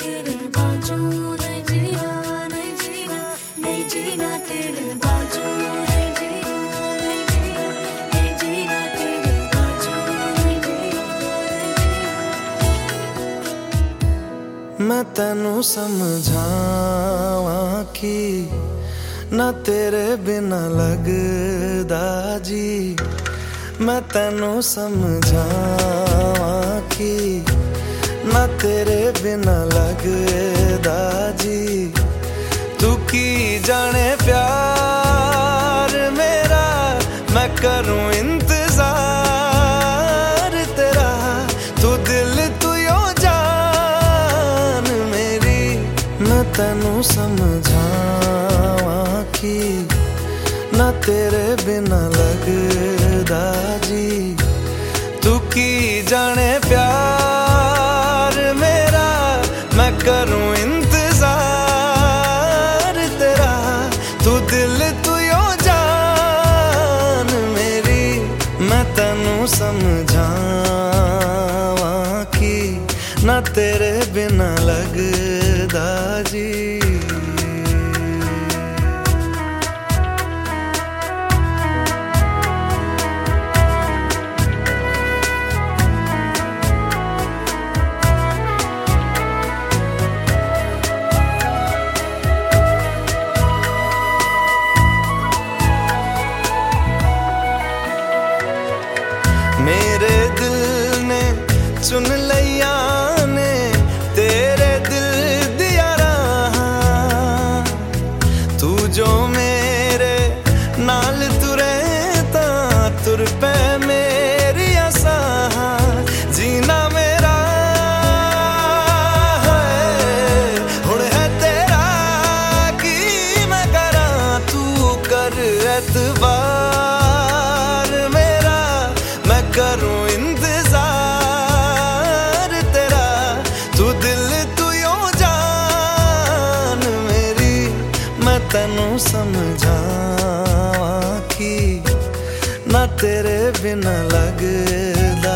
तेरे बाजू नहीं जीना नहीं जीना नहीं जीना तेरे बाजू ਮੈਂ ਤੈਨੂੰ ਸਮਝਾਵਾਂ ਕਿ ਨਾ ਤੇਰੇ ਬਿਨਾ ਲੱਗਦਾ ਜੀ ਮੈਂ ਤੈਨੂੰ ਸਮਝਾਵਾਂ ਕਿ ਨਾ ਤੇਰੇ ਬਿਨਾ ਲੱਗਦਾ ਜੀ ਤੂੰ ਕੀ ਜਾਣੇ ਪਿਆਰ ਮੇਰਾ ਮੈਂ ਕਰੂੰ ਇੰਤਜ਼ਾਰ ਤੈਨੂੰ ਸਮਝਾਵਾਂ ਕਿ ਨਾ ਤੇਰੇ ਬਿਨਾ ਲੱਗਦਾ ਜੀ ਤੂੰ ਕੀ ਜਾਣੇ ਪਿਆਰ ਮੇਰਾ ਮੈਂ ਕਰੂੰ ਇੰਤਜ਼ਾਰ ਤੇਰਾ ਤੂੰ ਦਿਲ ਤੂੰ ਯੋ ਜਾਨ ਮੇਰੀ ਮੈਂ ਤੈਨੂੰ ਸਮਝਾਵਾਂ ਕਿ ਨਾ ਤੇਰੇ ਬਿਨਾ ਲੱਗਦਾ खुदाजी मेरे ਮੈਂ ਕਰੂੰ ਇੰਤਜ਼ਾਰ ਤੇਰਾ ਤੂੰ ਦਿਲ ਤੂੰ ਯੋ ਜਾਨ ਮੇਰੀ ਮੈਂ ਤੈਨੂੰ ਸਮਝਾਵਾਂ ਕਿ ਨਾ ਤੇਰੇ ਬਿਨਾ ਲੱਗਦਾ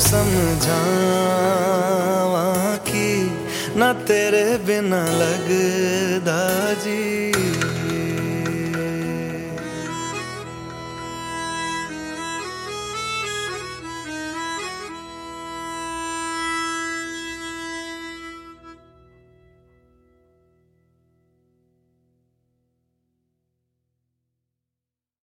समझावा कि ना तेरे बिना लगदा जी।